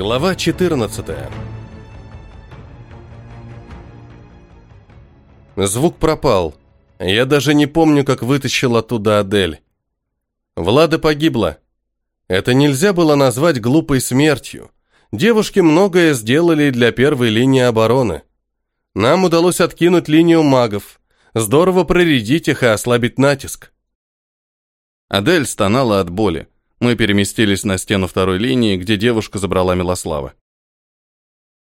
Глава 14 Звук пропал. Я даже не помню, как вытащил оттуда Адель. Влада погибла. Это нельзя было назвать глупой смертью. Девушки многое сделали для первой линии обороны. Нам удалось откинуть линию магов, здорово проредить их и ослабить натиск. Адель стонала от боли. Мы переместились на стену второй линии, где девушка забрала Милослава.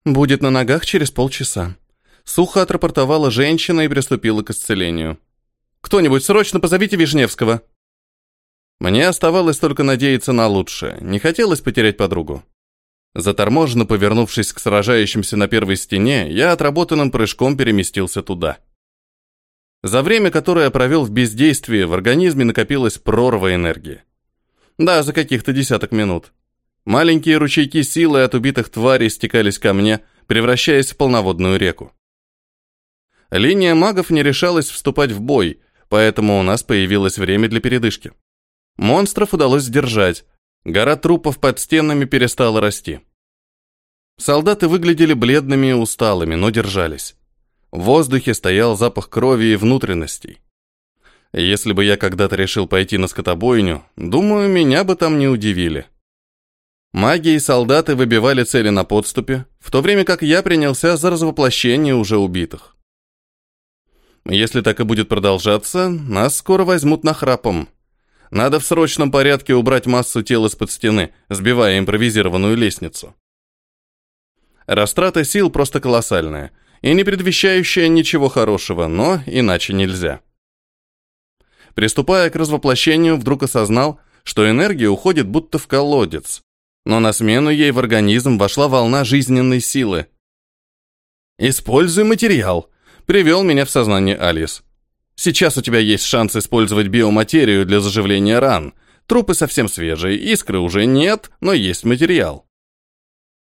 «Будет на ногах через полчаса». Сухо отрапортовала женщина и приступила к исцелению. «Кто-нибудь срочно позовите Вишневского!» Мне оставалось только надеяться на лучшее. Не хотелось потерять подругу. Заторможенно повернувшись к сражающимся на первой стене, я отработанным прыжком переместился туда. За время, которое я провел в бездействии, в организме накопилась прорва энергии. Да, за каких-то десяток минут. Маленькие ручейки силы от убитых тварей стекались ко мне, превращаясь в полноводную реку. Линия магов не решалась вступать в бой, поэтому у нас появилось время для передышки. Монстров удалось сдержать. Гора трупов под стенами перестала расти. Солдаты выглядели бледными и усталыми, но держались. В воздухе стоял запах крови и внутренностей. Если бы я когда-то решил пойти на скотобойню, думаю, меня бы там не удивили. Маги и солдаты выбивали цели на подступе, в то время как я принялся за развоплощение уже убитых. Если так и будет продолжаться, нас скоро возьмут на храпом. Надо в срочном порядке убрать массу тел из-под стены, сбивая импровизированную лестницу. Растрата сил просто колоссальная и не предвещающая ничего хорошего, но иначе нельзя. Приступая к развоплощению, вдруг осознал, что энергия уходит будто в колодец, но на смену ей в организм вошла волна жизненной силы. «Используй материал», — привел меня в сознание Алис. «Сейчас у тебя есть шанс использовать биоматерию для заживления ран. Трупы совсем свежие, искры уже нет, но есть материал».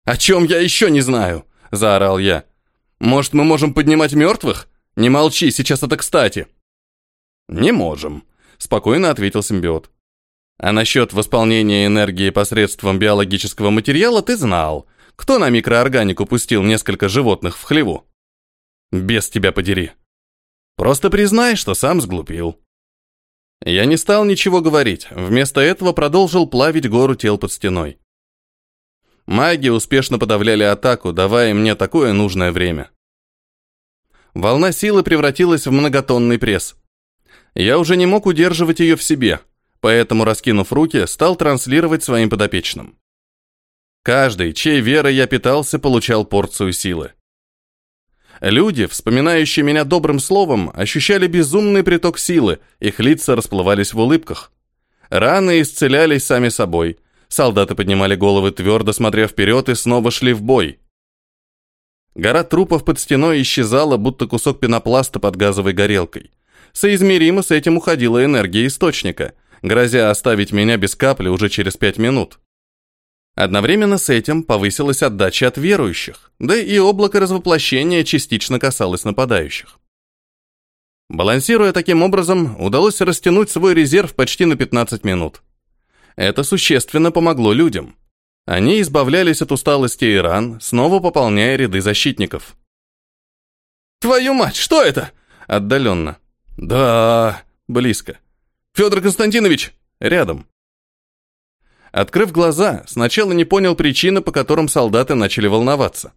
«О чем я еще не знаю?» — заорал я. «Может, мы можем поднимать мертвых? Не молчи, сейчас это кстати». «Не можем», — спокойно ответил симбиот. «А насчет восполнения энергии посредством биологического материала ты знал. Кто на микроорганику пустил несколько животных в хлеву?» «Без тебя подери». «Просто признай, что сам сглупил». Я не стал ничего говорить, вместо этого продолжил плавить гору тел под стеной. Маги успешно подавляли атаку, давая мне такое нужное время. Волна силы превратилась в многотонный пресс. Я уже не мог удерживать ее в себе, поэтому, раскинув руки, стал транслировать своим подопечным. Каждый, чьей верой я питался, получал порцию силы. Люди, вспоминающие меня добрым словом, ощущали безумный приток силы, их лица расплывались в улыбках. Раны исцелялись сами собой. Солдаты поднимали головы твердо, смотря вперед, и снова шли в бой. Гора трупов под стеной исчезала, будто кусок пенопласта под газовой горелкой. Соизмеримо с этим уходила энергия источника, грозя оставить меня без капли уже через пять минут. Одновременно с этим повысилась отдача от верующих, да и облако развоплощения частично касалось нападающих. Балансируя таким образом, удалось растянуть свой резерв почти на 15 минут. Это существенно помогло людям. Они избавлялись от усталости и ран, снова пополняя ряды защитников. «Твою мать, что это?» Отдаленно. «Да, близко. Федор Константинович!» «Рядом». Открыв глаза, сначала не понял причины, по которым солдаты начали волноваться.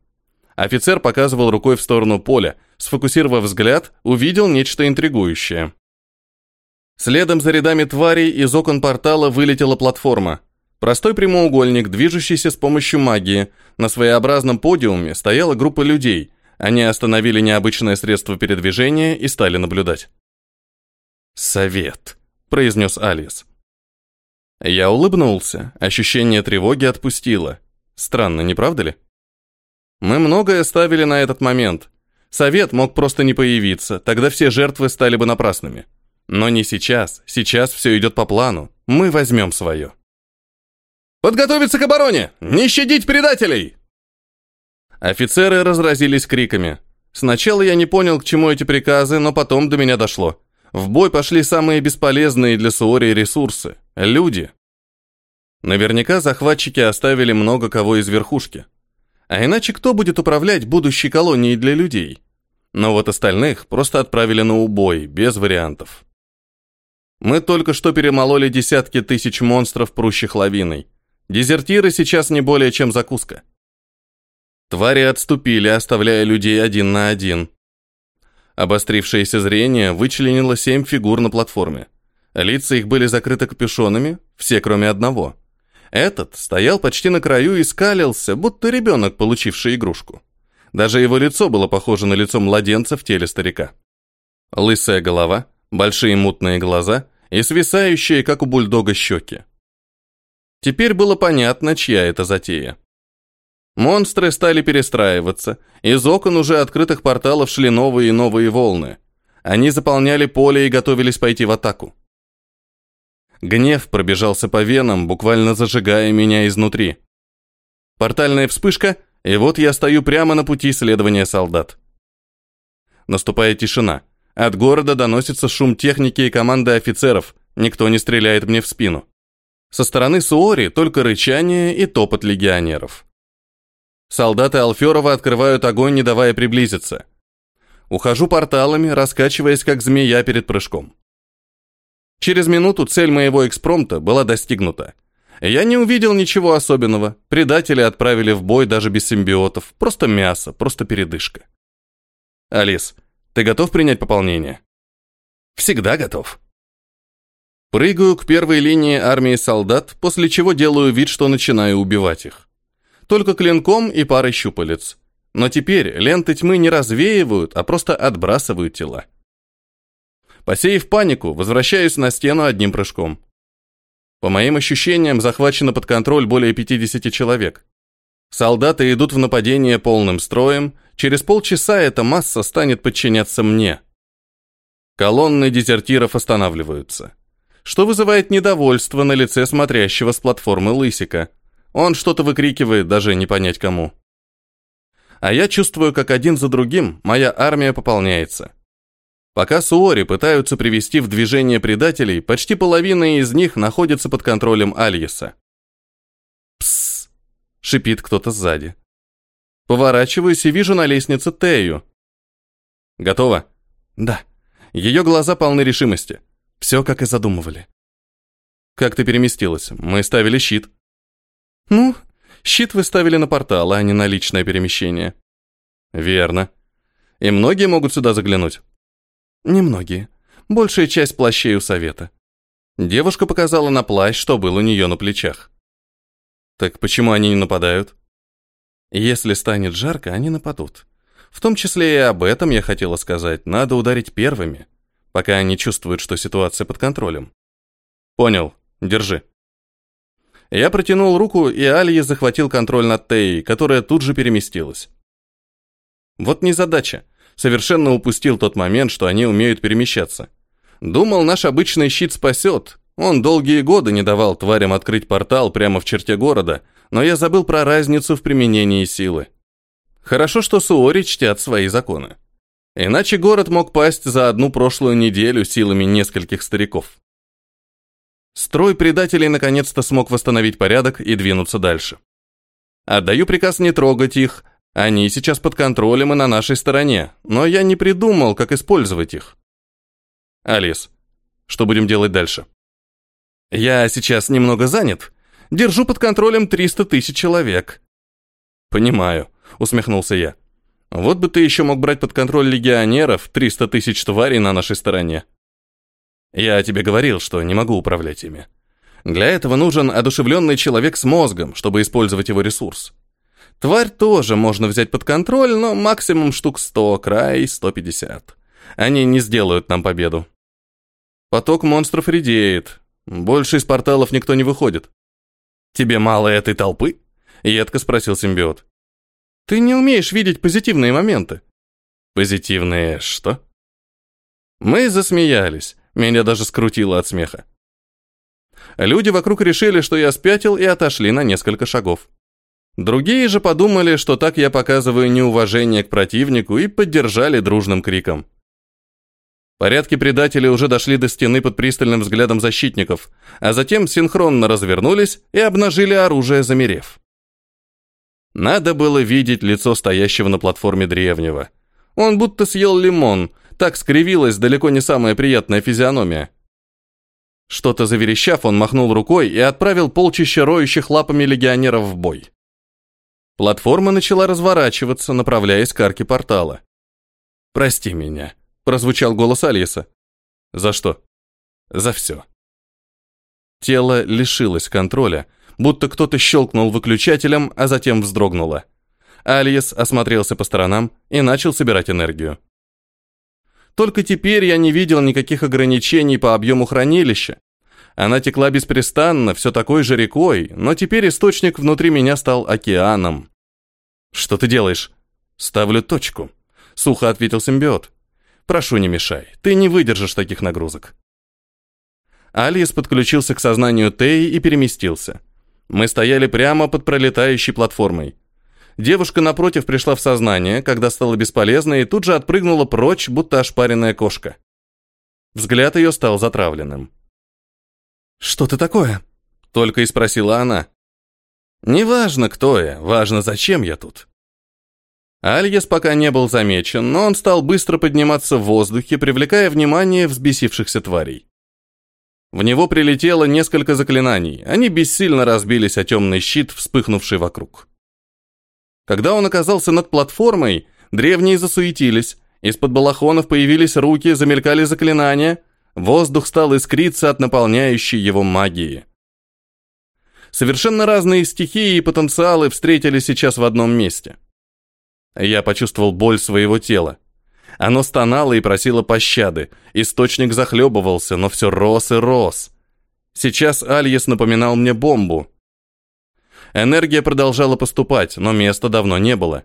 Офицер показывал рукой в сторону поля, сфокусировав взгляд, увидел нечто интригующее. Следом за рядами тварей из окон портала вылетела платформа. Простой прямоугольник, движущийся с помощью магии. На своеобразном подиуме стояла группа людей. Они остановили необычное средство передвижения и стали наблюдать. «Совет», — произнес Алис. Я улыбнулся, ощущение тревоги отпустило. Странно, не правда ли? Мы многое ставили на этот момент. Совет мог просто не появиться, тогда все жертвы стали бы напрасными. Но не сейчас, сейчас все идет по плану. Мы возьмем свое. «Подготовиться к обороне! Не щадить предателей!» Офицеры разразились криками. Сначала я не понял, к чему эти приказы, но потом до меня дошло. В бой пошли самые бесполезные для Суори ресурсы – люди. Наверняка захватчики оставили много кого из верхушки. А иначе кто будет управлять будущей колонией для людей? Но вот остальных просто отправили на убой, без вариантов. Мы только что перемололи десятки тысяч монстров, прущих лавиной. Дезертиры сейчас не более чем закуска. Твари отступили, оставляя людей один на один. Обострившееся зрение вычленило семь фигур на платформе. Лица их были закрыты капюшонами, все кроме одного. Этот стоял почти на краю и скалился, будто ребенок, получивший игрушку. Даже его лицо было похоже на лицо младенца в теле старика. Лысая голова, большие мутные глаза и свисающие, как у бульдога, щеки. Теперь было понятно, чья это затея. Монстры стали перестраиваться, из окон уже открытых порталов шли новые и новые волны. Они заполняли поле и готовились пойти в атаку. Гнев пробежался по венам, буквально зажигая меня изнутри. Портальная вспышка, и вот я стою прямо на пути следования солдат. Наступает тишина. От города доносится шум техники и команды офицеров. Никто не стреляет мне в спину. Со стороны Суори только рычание и топот легионеров. Солдаты Алферова открывают огонь, не давая приблизиться. Ухожу порталами, раскачиваясь как змея перед прыжком. Через минуту цель моего экспромта была достигнута. Я не увидел ничего особенного. Предатели отправили в бой даже без симбиотов. Просто мясо, просто передышка. Алис, ты готов принять пополнение? Всегда готов. Прыгаю к первой линии армии солдат, после чего делаю вид, что начинаю убивать их. Только клинком и парой щупалец. Но теперь ленты тьмы не развеивают, а просто отбрасывают тела. Посеяв панику, возвращаюсь на стену одним прыжком. По моим ощущениям, захвачено под контроль более 50 человек. Солдаты идут в нападение полным строем, через полчаса эта масса станет подчиняться мне. Колонны дезертиров останавливаются. Что вызывает недовольство на лице смотрящего с платформы Лысика. Он что-то выкрикивает, даже не понять кому. А я чувствую, как один за другим моя армия пополняется. Пока Суори пытаются привести в движение предателей, почти половина из них находится под контролем Альеса. «Псс!» — шипит кто-то сзади. Поворачиваюсь и вижу на лестнице Тею. «Готово?» «Да». Ее глаза полны решимости. Все, как и задумывали. «Как ты переместилась? Мы ставили щит». «Ну, щит вы ставили на портал, а не на личное перемещение». «Верно. И многие могут сюда заглянуть?» Немногие. Большая часть плащей у совета. Девушка показала на плащ, что был у нее на плечах. Так почему они не нападают? Если станет жарко, они нападут. В том числе и об этом я хотела сказать. Надо ударить первыми, пока они чувствуют, что ситуация под контролем. Понял. Держи. Я протянул руку, и Алье захватил контроль над Теей, которая тут же переместилась. Вот незадача. Совершенно упустил тот момент, что они умеют перемещаться. Думал, наш обычный щит спасет. Он долгие годы не давал тварям открыть портал прямо в черте города, но я забыл про разницу в применении силы. Хорошо, что Суори чтят свои законы. Иначе город мог пасть за одну прошлую неделю силами нескольких стариков. Строй предателей наконец-то смог восстановить порядок и двинуться дальше. Отдаю приказ не трогать их, они сейчас под контролем и на нашей стороне, но я не придумал, как использовать их. Алис, что будем делать дальше? Я сейчас немного занят. Держу под контролем 300 тысяч человек. Понимаю, усмехнулся я. Вот бы ты еще мог брать под контроль легионеров 300 тысяч тварей на нашей стороне. Я тебе говорил, что не могу управлять ими. Для этого нужен одушевленный человек с мозгом, чтобы использовать его ресурс. Тварь тоже можно взять под контроль, но максимум штук 100, край 150. Они не сделают нам победу. Поток монстров редеет. Больше из порталов никто не выходит. Тебе мало этой толпы? Едко спросил симбиот. Ты не умеешь видеть позитивные моменты. Позитивные что? Мы засмеялись. Меня даже скрутило от смеха. Люди вокруг решили, что я спятил и отошли на несколько шагов. Другие же подумали, что так я показываю неуважение к противнику и поддержали дружным криком. Порядки предателей уже дошли до стены под пристальным взглядом защитников, а затем синхронно развернулись и обнажили оружие, замерев. Надо было видеть лицо стоящего на платформе древнего. Он будто съел лимон, так скривилась далеко не самая приятная физиономия. Что-то заверещав, он махнул рукой и отправил полчища роющих лапами легионеров в бой. Платформа начала разворачиваться, направляясь к арке портала. «Прости меня», — прозвучал голос Алиса. «За что?» «За все». Тело лишилось контроля, будто кто-то щелкнул выключателем, а затем вздрогнуло. Алиес осмотрелся по сторонам и начал собирать энергию. Только теперь я не видел никаких ограничений по объему хранилища. Она текла беспрестанно, все такой же рекой, но теперь источник внутри меня стал океаном. «Что ты делаешь?» «Ставлю точку», — сухо ответил симбиот. «Прошу, не мешай, ты не выдержишь таких нагрузок». Алиес подключился к сознанию Теи и переместился. Мы стояли прямо под пролетающей платформой. Девушка напротив пришла в сознание, когда стало бесполезно, и тут же отпрыгнула прочь, будто ошпаренная кошка. Взгляд ее стал затравленным. «Что ты такое?» — только и спросила она. «Неважно, кто я, важно, зачем я тут». Альес пока не был замечен, но он стал быстро подниматься в воздухе, привлекая внимание взбесившихся тварей. В него прилетело несколько заклинаний, они бессильно разбились о темный щит, вспыхнувший вокруг. Когда он оказался над платформой, древние засуетились, из-под балахонов появились руки, замелькали заклинания, воздух стал искриться от наполняющей его магии. Совершенно разные стихии и потенциалы встретились сейчас в одном месте. Я почувствовал боль своего тела. Оно стонало и просило пощады, источник захлебывался, но все рос и рос. Сейчас Альес напоминал мне бомбу, Энергия продолжала поступать, но места давно не было.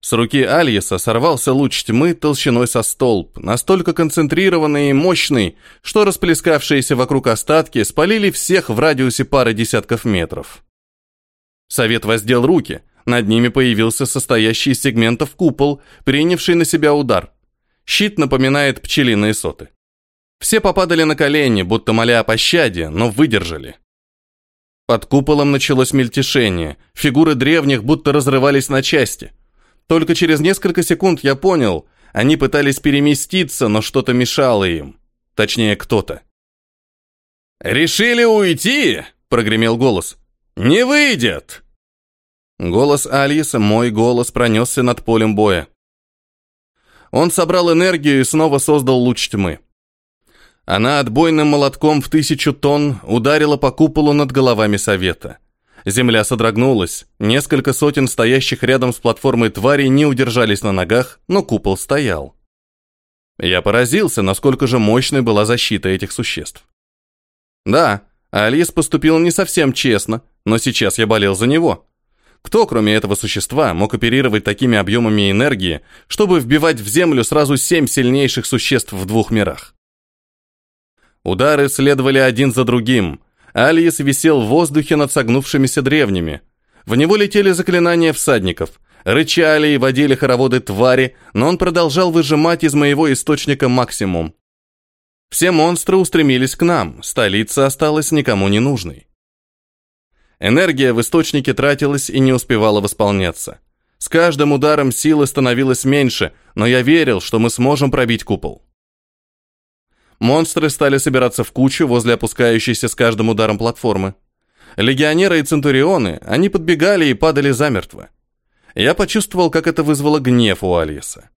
С руки Альеса сорвался луч тьмы толщиной со столб, настолько концентрированный и мощный, что расплескавшиеся вокруг остатки спалили всех в радиусе пары десятков метров. Совет воздел руки, над ними появился состоящий из сегментов купол, принявший на себя удар. Щит напоминает пчелиные соты. Все попадали на колени, будто моля о пощаде, но выдержали. Под куполом началось мельтешение, фигуры древних будто разрывались на части. Только через несколько секунд я понял, они пытались переместиться, но что-то мешало им. Точнее, кто-то. «Решили уйти?» – прогремел голос. «Не выйдет!» Голос Алиса, мой голос, пронесся над полем боя. Он собрал энергию и снова создал луч тьмы. Она отбойным молотком в тысячу тонн ударила по куполу над головами совета. Земля содрогнулась, несколько сотен стоящих рядом с платформой тварей не удержались на ногах, но купол стоял. Я поразился, насколько же мощной была защита этих существ. Да, Алис поступил не совсем честно, но сейчас я болел за него. Кто, кроме этого существа, мог оперировать такими объемами энергии, чтобы вбивать в землю сразу семь сильнейших существ в двух мирах? Удары следовали один за другим. Алиес висел в воздухе над согнувшимися древними. В него летели заклинания всадников. Рычали и водили хороводы твари, но он продолжал выжимать из моего источника максимум. Все монстры устремились к нам, столица осталась никому не нужной. Энергия в источнике тратилась и не успевала восполняться. С каждым ударом силы становилось меньше, но я верил, что мы сможем пробить купол. Монстры стали собираться в кучу возле опускающейся с каждым ударом платформы. Легионеры и центурионы, они подбегали и падали замертво. Я почувствовал, как это вызвало гнев у Алиса.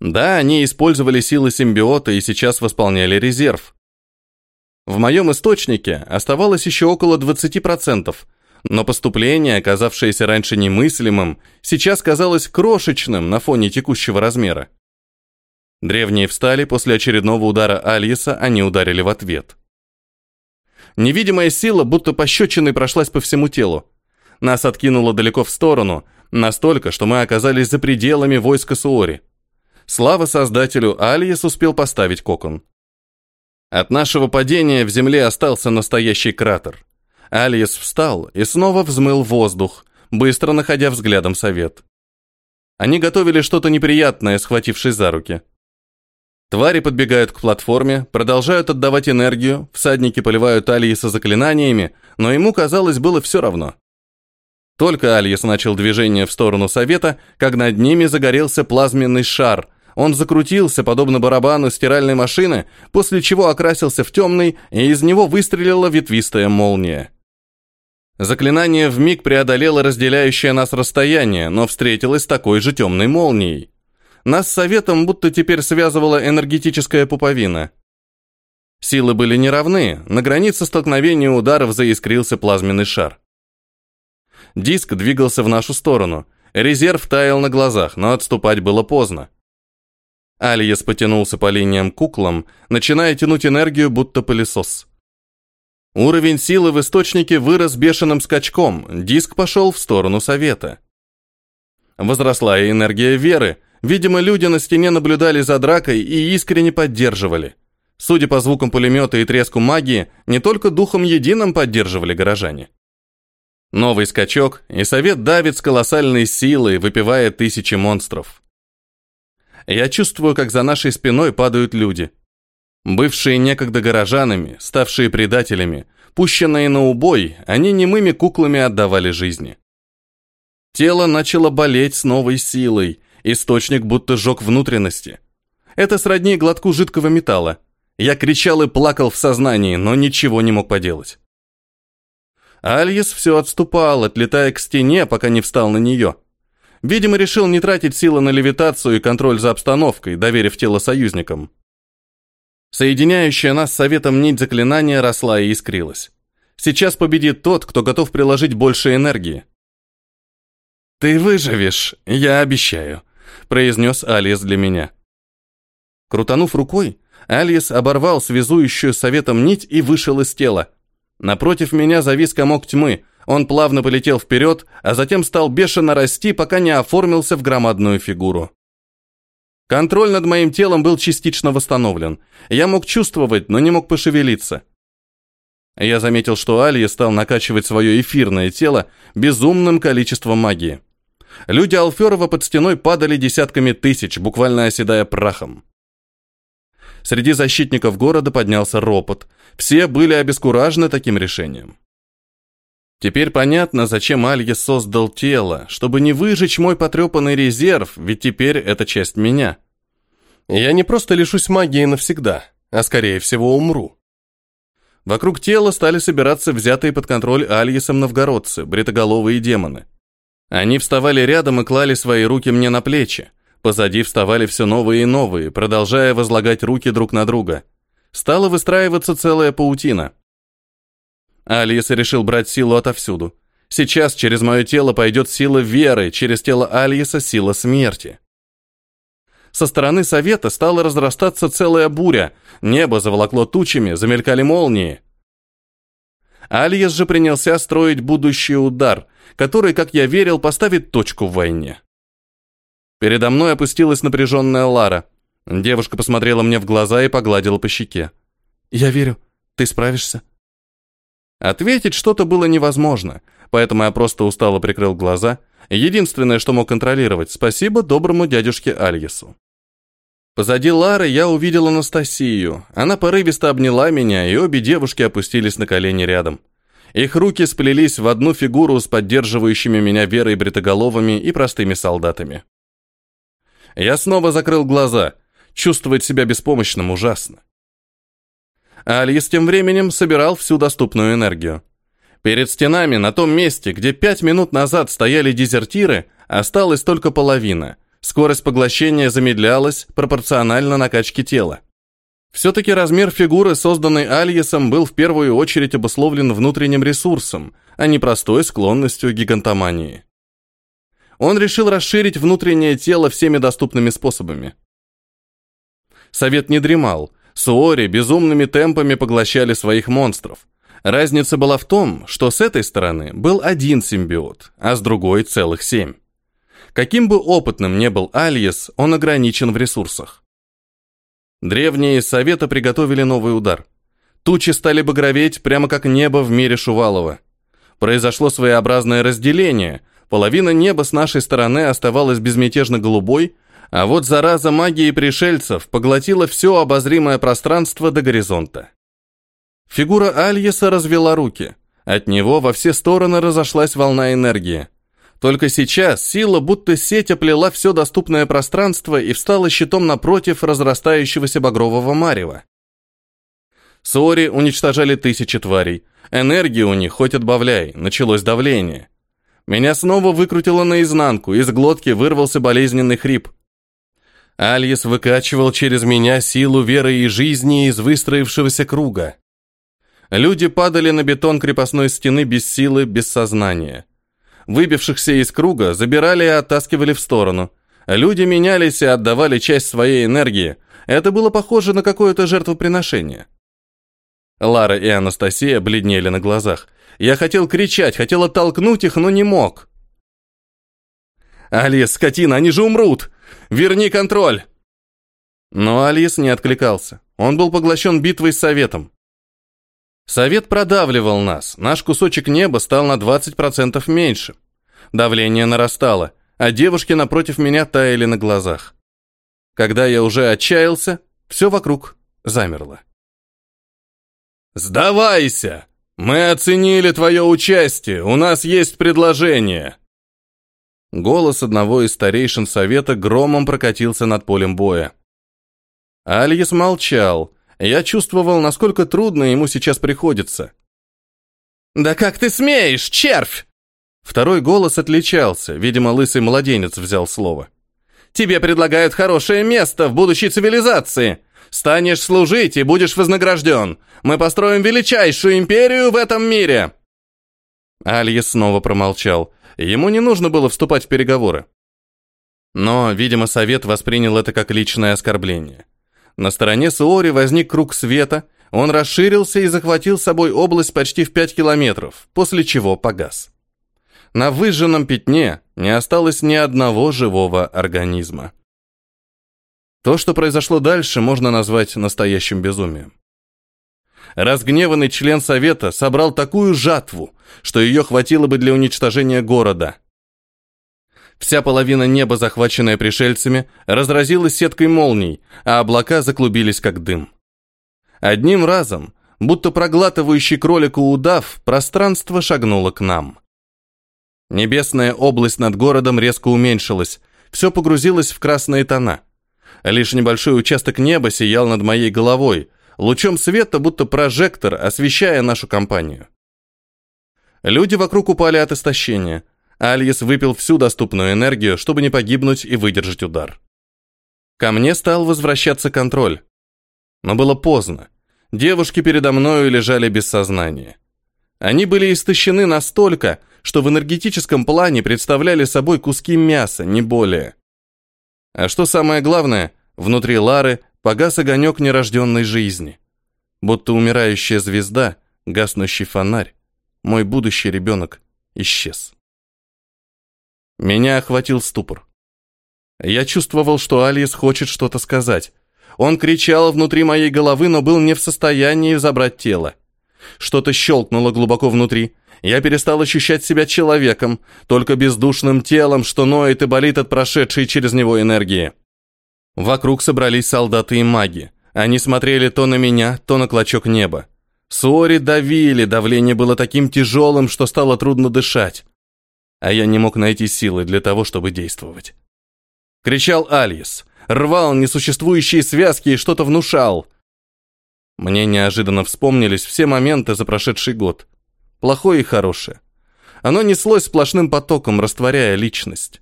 Да, они использовали силы симбиота и сейчас восполняли резерв. В моем источнике оставалось еще около 20%, но поступление, оказавшееся раньше немыслимым, сейчас казалось крошечным на фоне текущего размера. Древние встали, после очередного удара Альеса они ударили в ответ. Невидимая сила будто пощечиной прошлась по всему телу. Нас откинуло далеко в сторону, настолько, что мы оказались за пределами войска Суори. Слава создателю, Альес успел поставить кокон. От нашего падения в земле остался настоящий кратер. Альес встал и снова взмыл воздух, быстро находя взглядом совет. Они готовили что-то неприятное, схватившись за руки. Твари подбегают к платформе, продолжают отдавать энергию, всадники поливают Алиеса заклинаниями, но ему, казалось, было все равно. Только Альес начал движение в сторону совета, как над ними загорелся плазменный шар. Он закрутился, подобно барабану стиральной машины, после чего окрасился в темный, и из него выстрелила ветвистая молния. Заклинание вмиг преодолело разделяющее нас расстояние, но встретилось с такой же темной молнией. Нас с советом будто теперь связывала энергетическая пуповина. Силы были неравны, на границе столкновения ударов заискрился плазменный шар. Диск двигался в нашу сторону. Резерв таял на глазах, но отступать было поздно. Альес потянулся по линиям куклам, начиная тянуть энергию, будто пылесос. Уровень силы в источнике вырос бешеным скачком, диск пошел в сторону совета. Возросла и энергия веры. Видимо, люди на стене наблюдали за дракой и искренне поддерживали. Судя по звукам пулемета и треску магии, не только духом единым поддерживали горожане. Новый скачок, и совет давит с колоссальной силой, выпивая тысячи монстров. Я чувствую, как за нашей спиной падают люди. Бывшие некогда горожанами, ставшие предателями, пущенные на убой, они немыми куклами отдавали жизни. Тело начало болеть с новой силой, источник будто жег внутренности. Это сродни глотку жидкого металла. Я кричал и плакал в сознании, но ничего не мог поделать. Альес все отступал, отлетая к стене, пока не встал на нее. Видимо, решил не тратить силы на левитацию и контроль за обстановкой, доверив тело союзникам. Соединяющая нас с советом нить заклинания росла и искрилась. Сейчас победит тот, кто готов приложить больше энергии. «Ты выживешь, я обещаю», — произнес Алиес для меня. Крутанув рукой, Алиес оборвал связующую советом нить и вышел из тела. Напротив меня завис комок тьмы. Он плавно полетел вперед, а затем стал бешено расти, пока не оформился в громадную фигуру. Контроль над моим телом был частично восстановлен. Я мог чувствовать, но не мог пошевелиться. Я заметил, что Алия стал накачивать свое эфирное тело безумным количеством магии. Люди Алферова под стеной падали десятками тысяч, буквально оседая прахом. Среди защитников города поднялся ропот. Все были обескуражены таким решением. Теперь понятно, зачем Алье создал тело, чтобы не выжечь мой потрепанный резерв, ведь теперь это часть меня. Я не просто лишусь магии навсегда, а скорее всего умру. Вокруг тела стали собираться взятые под контроль Альесом новгородцы, бритоголовые демоны. Они вставали рядом и клали свои руки мне на плечи, Позади вставали все новые и новые, продолжая возлагать руки друг на друга. Стала выстраиваться целая паутина. Алиса решил брать силу отовсюду. Сейчас через мое тело пойдет сила веры, через тело Алиса сила смерти. Со стороны совета стала разрастаться целая буря. Небо заволокло тучами, замелькали молнии. Алиес же принялся строить будущий удар, который, как я верил, поставит точку в войне. Передо мной опустилась напряженная Лара. Девушка посмотрела мне в глаза и погладила по щеке. «Я верю. Ты справишься?» Ответить что-то было невозможно, поэтому я просто устало прикрыл глаза. Единственное, что мог контролировать, спасибо доброму дядюшке Альесу. Позади Лары я увидел Анастасию. Она порывисто обняла меня, и обе девушки опустились на колени рядом. Их руки сплелись в одну фигуру с поддерживающими меня Верой Бритоголовыми и простыми солдатами. Я снова закрыл глаза. Чувствовать себя беспомощным ужасно. Алис тем временем собирал всю доступную энергию. Перед стенами, на том месте, где пять минут назад стояли дезертиры, осталась только половина. Скорость поглощения замедлялась пропорционально накачке тела. Все-таки размер фигуры, созданной Альесом, был в первую очередь обусловлен внутренним ресурсом, а не простой склонностью к гигантомании он решил расширить внутреннее тело всеми доступными способами. Совет не дремал. Суори безумными темпами поглощали своих монстров. Разница была в том, что с этой стороны был один симбиот, а с другой целых семь. Каким бы опытным ни был Альес, он ограничен в ресурсах. Древние из Совета приготовили новый удар. Тучи стали багроветь прямо как небо в мире Шувалова. Произошло своеобразное разделение, Половина неба с нашей стороны оставалась безмятежно голубой, а вот зараза магии пришельцев поглотила все обозримое пространство до горизонта. Фигура Альеса развела руки. От него во все стороны разошлась волна энергии. Только сейчас сила будто сеть оплела все доступное пространство и встала щитом напротив разрастающегося багрового марева. Сори уничтожали тысячи тварей. Энергии у них хоть отбавляй, началось давление. Меня снова выкрутило наизнанку, из глотки вырвался болезненный хрип. Альес выкачивал через меня силу веры и жизни из выстроившегося круга. Люди падали на бетон крепостной стены без силы, без сознания. Выбившихся из круга забирали и оттаскивали в сторону. Люди менялись и отдавали часть своей энергии. Это было похоже на какое-то жертвоприношение. Лара и Анастасия бледнели на глазах. Я хотел кричать, хотел оттолкнуть их, но не мог. «Алис, скотина, они же умрут! Верни контроль!» Но Алис не откликался. Он был поглощен битвой с Советом. Совет продавливал нас. Наш кусочек неба стал на 20% меньше. Давление нарастало, а девушки напротив меня таяли на глазах. Когда я уже отчаялся, все вокруг замерло. «Сдавайся! Мы оценили твое участие, у нас есть предложение!» Голос одного из старейшин совета громом прокатился над полем боя. Альес молчал. Я чувствовал, насколько трудно ему сейчас приходится. «Да как ты смеешь, червь!» Второй голос отличался, видимо, лысый младенец взял слово. «Тебе предлагают хорошее место в будущей цивилизации. Станешь служить и будешь вознагражден. Мы построим величайшую империю в этом мире!» Альес снова промолчал. Ему не нужно было вступать в переговоры. Но, видимо, совет воспринял это как личное оскорбление. На стороне Суори возник круг света, он расширился и захватил с собой область почти в 5 километров, после чего погас. На выжженном пятне не осталось ни одного живого организма. То, что произошло дальше, можно назвать настоящим безумием. Разгневанный член совета собрал такую жатву, что ее хватило бы для уничтожения города. Вся половина неба, захваченная пришельцами, разразилась сеткой молний, а облака заклубились как дым. Одним разом, будто проглатывающий кролику удав, пространство шагнуло к нам. Небесная область над городом резко уменьшилась, все погрузилось в красные тона. Лишь небольшой участок неба сиял над моей головой, лучом света, будто прожектор, освещая нашу компанию. Люди вокруг упали от истощения. Альес выпил всю доступную энергию, чтобы не погибнуть и выдержать удар. Ко мне стал возвращаться контроль. Но было поздно. Девушки передо мною лежали без сознания. Они были истощены настолько, что в энергетическом плане представляли собой куски мяса, не более. А что самое главное, внутри Лары погас огонек нерожденной жизни. Будто умирающая звезда, гаснущий фонарь, мой будущий ребенок исчез. Меня охватил ступор. Я чувствовал, что Алис хочет что-то сказать. Он кричал внутри моей головы, но был не в состоянии забрать тело. Что-то щелкнуло глубоко внутри, я перестал ощущать себя человеком, только бездушным телом, что ноет и болит от прошедшей через него энергии. Вокруг собрались солдаты и маги. Они смотрели то на меня, то на клочок неба. Суори давили, давление было таким тяжелым, что стало трудно дышать. А я не мог найти силы для того, чтобы действовать. Кричал Альес, рвал несуществующие связки и что-то внушал. Мне неожиданно вспомнились все моменты за прошедший год плохое и хорошее. Оно неслось сплошным потоком, растворяя личность.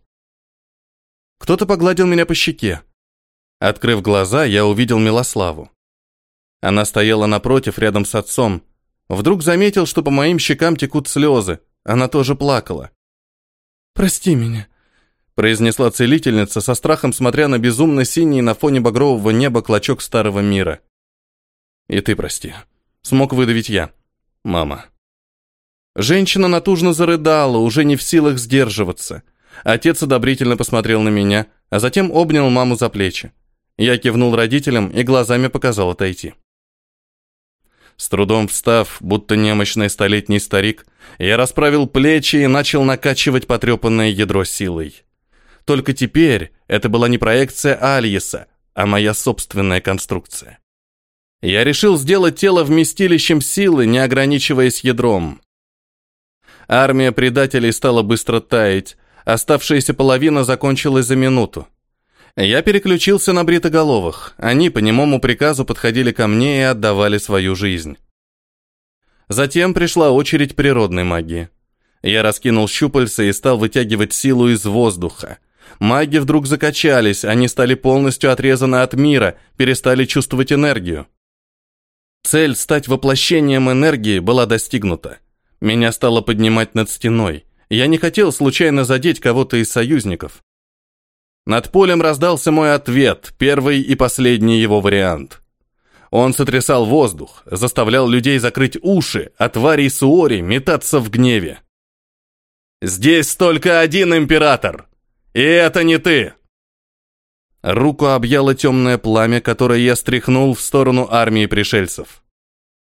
Кто-то погладил меня по щеке. Открыв глаза, я увидел Милославу. Она стояла напротив, рядом с отцом. Вдруг заметил, что по моим щекам текут слезы. Она тоже плакала. «Прости меня», — произнесла целительница, со страхом смотря на безумно синий на фоне багрового неба клочок старого мира. «И ты прости», — смог выдавить я. «Мама». Женщина натужно зарыдала, уже не в силах сдерживаться. Отец одобрительно посмотрел на меня, а затем обнял маму за плечи. Я кивнул родителям и глазами показал отойти. С трудом встав, будто немощный столетний старик, я расправил плечи и начал накачивать потрепанное ядро силой. Только теперь это была не проекция Альеса, а моя собственная конструкция. Я решил сделать тело вместилищем силы, не ограничиваясь ядром. Армия предателей стала быстро таять, оставшаяся половина закончилась за минуту. Я переключился на бритоголовых, они по немому приказу подходили ко мне и отдавали свою жизнь. Затем пришла очередь природной магии. Я раскинул щупальца и стал вытягивать силу из воздуха. Маги вдруг закачались, они стали полностью отрезаны от мира, перестали чувствовать энергию. Цель стать воплощением энергии была достигнута. Меня стало поднимать над стеной. Я не хотел случайно задеть кого-то из союзников. Над полем раздался мой ответ, первый и последний его вариант. Он сотрясал воздух, заставлял людей закрыть уши, а тварей Суори метаться в гневе. «Здесь только один император! И это не ты!» Руку объяло темное пламя, которое я стряхнул в сторону армии пришельцев.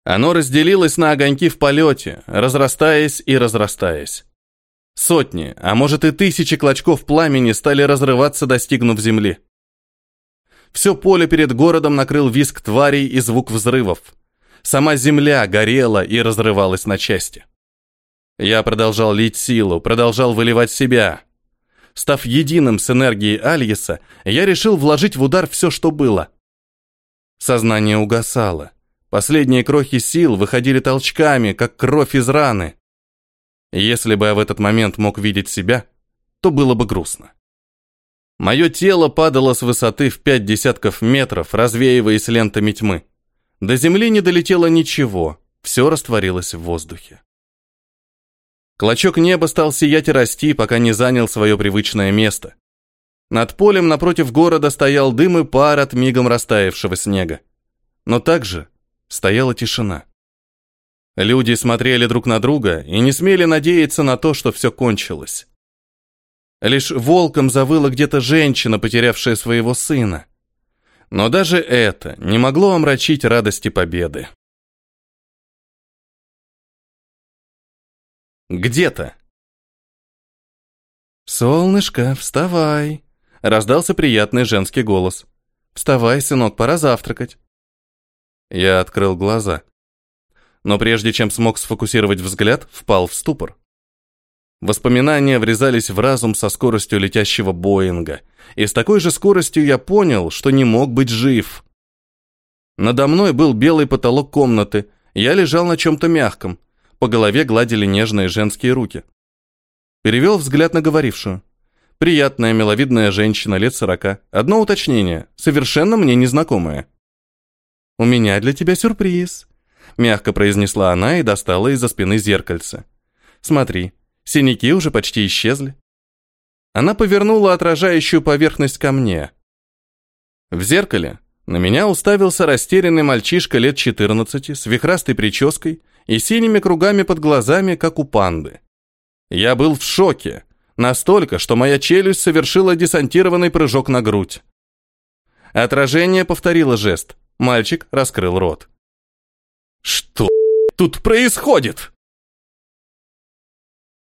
Оно разделилось на огоньки в полете, разрастаясь и разрастаясь. Сотни, а может и тысячи клочков пламени стали разрываться, достигнув земли. Все поле перед городом накрыл визг тварей и звук взрывов. Сама земля горела и разрывалась на части. Я продолжал лить силу, продолжал выливать себя. Став единым с энергией Альеса, я решил вложить в удар все, что было. Сознание угасало. Последние крохи сил выходили толчками, как кровь из раны. Если бы я в этот момент мог видеть себя, то было бы грустно. Мое тело падало с высоты в пять десятков метров, развеиваясь лентами тьмы. До земли не долетело ничего, все растворилось в воздухе. Клочок неба стал сиять и расти, пока не занял свое привычное место. Над полем напротив города стоял дым и пар от мигом растаявшего снега. Но также стояла тишина. Люди смотрели друг на друга и не смели надеяться на то, что все кончилось. Лишь волком завыла где-то женщина, потерявшая своего сына. Но даже это не могло омрачить радости победы. Где-то. «Солнышко, вставай!» — раздался приятный женский голос. «Вставай, сынок, пора завтракать». Я открыл глаза. Но прежде чем смог сфокусировать взгляд, впал в ступор. Воспоминания врезались в разум со скоростью летящего Боинга, и с такой же скоростью я понял, что не мог быть жив. Надо мной был белый потолок комнаты, я лежал на чем-то мягком, по голове гладили нежные женские руки. Перевел взгляд на говорившую. Приятная, миловидная женщина лет сорока. Одно уточнение, совершенно мне незнакомое. «У меня для тебя сюрприз», — мягко произнесла она и достала из-за спины зеркальце. «Смотри, синяки уже почти исчезли». Она повернула отражающую поверхность ко мне. В зеркале на меня уставился растерянный мальчишка лет 14 с вихрастой прической и синими кругами под глазами, как у панды. Я был в шоке, настолько, что моя челюсть совершила десантированный прыжок на грудь. Отражение повторило жест. Мальчик раскрыл рот. «Что тут происходит?»